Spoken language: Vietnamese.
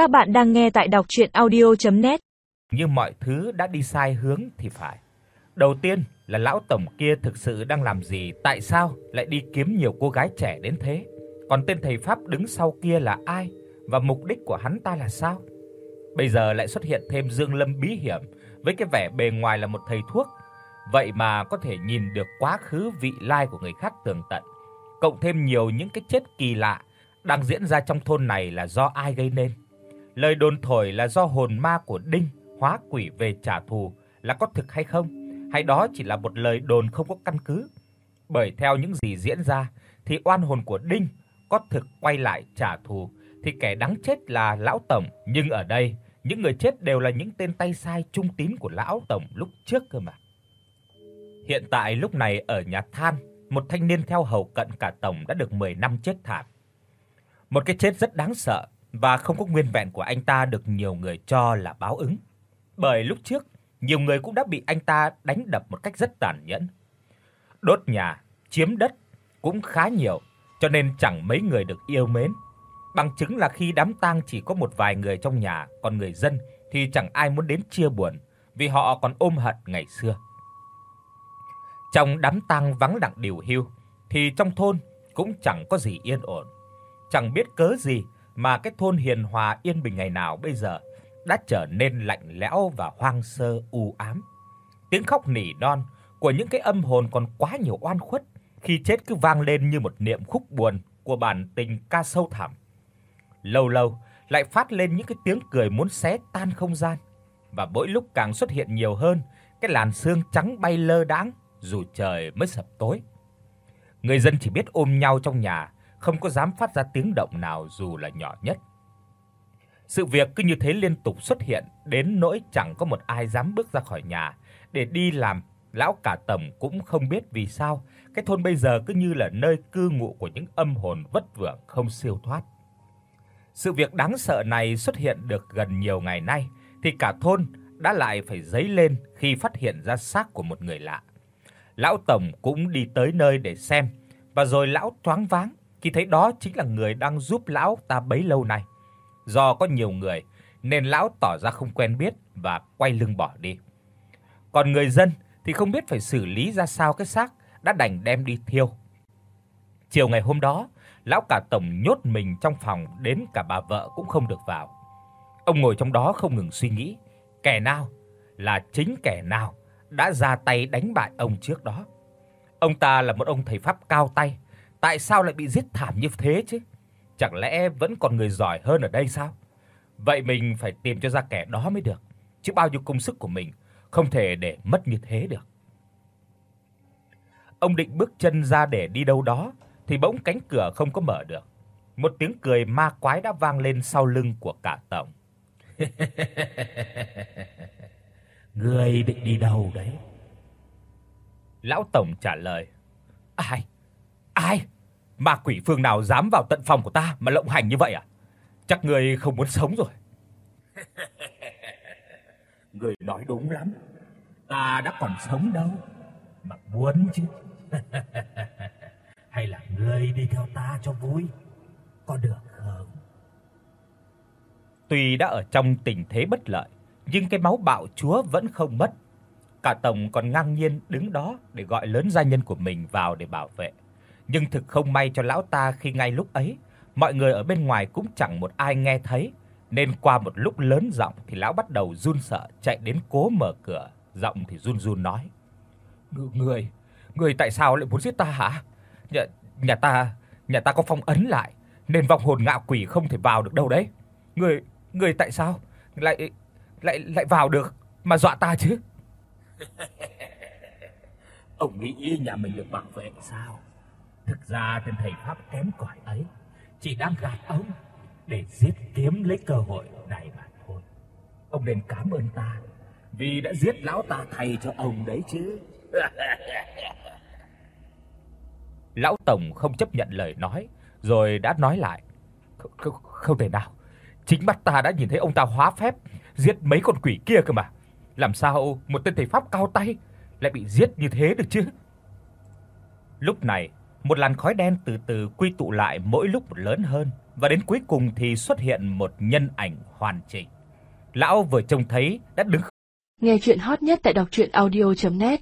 Các bạn đang nghe tại đọc audio net Như mọi thứ đã đi sai hướng thì phải. Đầu tiên là lão tổng kia thực sự đang làm gì, tại sao lại đi kiếm nhiều cô gái trẻ đến thế? Còn tên thầy pháp đứng sau kia là ai và mục đích của hắn ta là sao? Bây giờ lại xuất hiện thêm Dương Lâm bí hiểm với cái vẻ bề ngoài là một thầy thuốc, vậy mà có thể nhìn được quá khứ vị lai của người khác tường tận, cộng thêm nhiều những cái chết kỳ lạ đang diễn ra trong thôn này là do ai gây nên. Lời đồn thổi là do hồn ma của Đinh hóa quỷ về trả thù là có thực hay không? Hay đó chỉ là một lời đồn không có căn cứ? Bởi theo những gì diễn ra thì oan hồn của Đinh có thực quay lại trả thù thì kẻ đáng chết là lão tổng, nhưng ở đây những người chết đều là những tên tay sai trung tín của lão tổng lúc trước cơ mà. Hiện tại lúc này ở nhà than, một thanh niên theo hầu cận cả tổng đã được 10 năm chết thảm. Một cái chết rất đáng sợ và không có nguyên vẹn của anh ta được nhiều người cho là báo ứng. Bởi lúc trước, nhiều người cũng đã bị anh ta đánh đập một cách rất tàn nhẫn. Đốt nhà, chiếm đất cũng khá nhiều, cho nên chẳng mấy người được yêu mến. Bằng chứng là khi đám tang chỉ có một vài người trong nhà, còn người dân thì chẳng ai muốn đến chia buồn, vì họ còn ôm hận ngày xưa. Trong đám tang vắng lặng điều hưu thì trong thôn cũng chẳng có gì yên ổn. Chẳng biết cớ gì mà cái thôn hiền hòa yên bình ngày nào bây giờ đã trở nên lạnh lẽo và hoang sơ u ám. Tiếng khóc nỉ non của những cái âm hồn còn quá nhiều oan khuất, khi chết cứ vang lên như một niệm khúc buồn của bản tình ca sâu thẳm. Lâu lâu lại phát lên những cái tiếng cười muốn xé tan không gian và mỗi lúc càng xuất hiện nhiều hơn cái làn sương trắng bay lơ đãng dù trời mới sập tối. Người dân chỉ biết ôm nhau trong nhà, không có dám phát ra tiếng động nào dù là nhỏ nhất. Sự việc cứ như thế liên tục xuất hiện đến nỗi chẳng có một ai dám bước ra khỏi nhà để đi làm, lão cả tầm cũng không biết vì sao cái thôn bây giờ cứ như là nơi cư ngụ của những âm hồn vất vưởng không siêu thoát. Sự việc đáng sợ này xuất hiện được gần nhiều ngày nay thì cả thôn đã lại phải giấy lên khi phát hiện ra xác của một người lạ. Lão tổng cũng đi tới nơi để xem và rồi lão thoáng váng khi thấy đó chính là người đang giúp lão ta bấy lâu nay. Do có nhiều người nên lão tỏ ra không quen biết và quay lưng bỏ đi. Còn người dân thì không biết phải xử lý ra sao cái xác đã đành đem đi thiêu. Chiều ngày hôm đó, lão cả tổng nhốt mình trong phòng đến cả bà vợ cũng không được vào. Ông ngồi trong đó không ngừng suy nghĩ, kẻ nào là chính kẻ nào đã ra tay đánh bại ông trước đó. Ông ta là một ông thầy pháp cao tay, tại sao lại bị giết thảm như thế chứ? Chẳng lẽ vẫn còn người giỏi hơn ở đây sao? Vậy mình phải tìm cho ra kẻ đó mới được, chứ bao nhiêu công sức của mình không thể để mất như thế được. Ông định bước chân ra để đi đâu đó thì bỗng cánh cửa không có mở được. Một tiếng cười ma quái đã vang lên sau lưng của cả tổng. Ngươi định đi đâu đấy? Lão tổng trả lời: "Ai? Ai? Ma quỷ phương nào dám vào tận phòng của ta mà lộng hành như vậy à? Chắc ngươi không muốn sống rồi." Ngươi nói đúng lắm. Ta đã còn sống đâu mà muốn chứ. Hay là ngươi đi theo ta cho vui? Có được không? Tuy đã ở trong tình thế bất lợi, nhưng cái máu bạo chúa vẫn không mất. Cả tổng còn ngang nhiên đứng đó để gọi lớn gia nhân của mình vào để bảo vệ. Nhưng thực không may cho lão ta khi ngay lúc ấy, mọi người ở bên ngoài cũng chẳng một ai nghe thấy, nên qua một lúc lớn giọng thì lão bắt đầu run sợ chạy đến cố mở cửa, giọng thì run run nói: "Người, người tại sao lại muốn giết ta hả? Nhà, nhà ta, nhà ta có phong ấn lại, nên vong hồn ngạ quỷ không thể vào được đâu đấy. Người, người tại sao lại lại lại vào được mà dọa ta chứ?" Ông nghĩ nhà mình được bảo vệ sao? Thực ra tên thầy pháp kém cỏi ấy chỉ đang gạt ông để giết kiếm lấy cơ hội này mà thôi. Ông nên cảm ơn ta vì đã giết lão ta thầy cho ông đấy chứ. Lão tổng không chấp nhận lời nói, rồi đã nói lại: "Không, không thể nào. Chính mắt ta đã nhìn thấy ông ta hóa phép giết mấy con quỷ kia cơ mà. Làm sao một tên thầy pháp cao tay lại bị giết như thế được chứ?" Lúc này, một làn khói đen từ từ quy tụ lại mỗi lúc một lớn hơn, và đến cuối cùng thì xuất hiện một nhân ảnh hoàn chỉnh. Lão vừa trông thấy đã đứng Nghe truyện hot nhất tại doctruyenaudio.net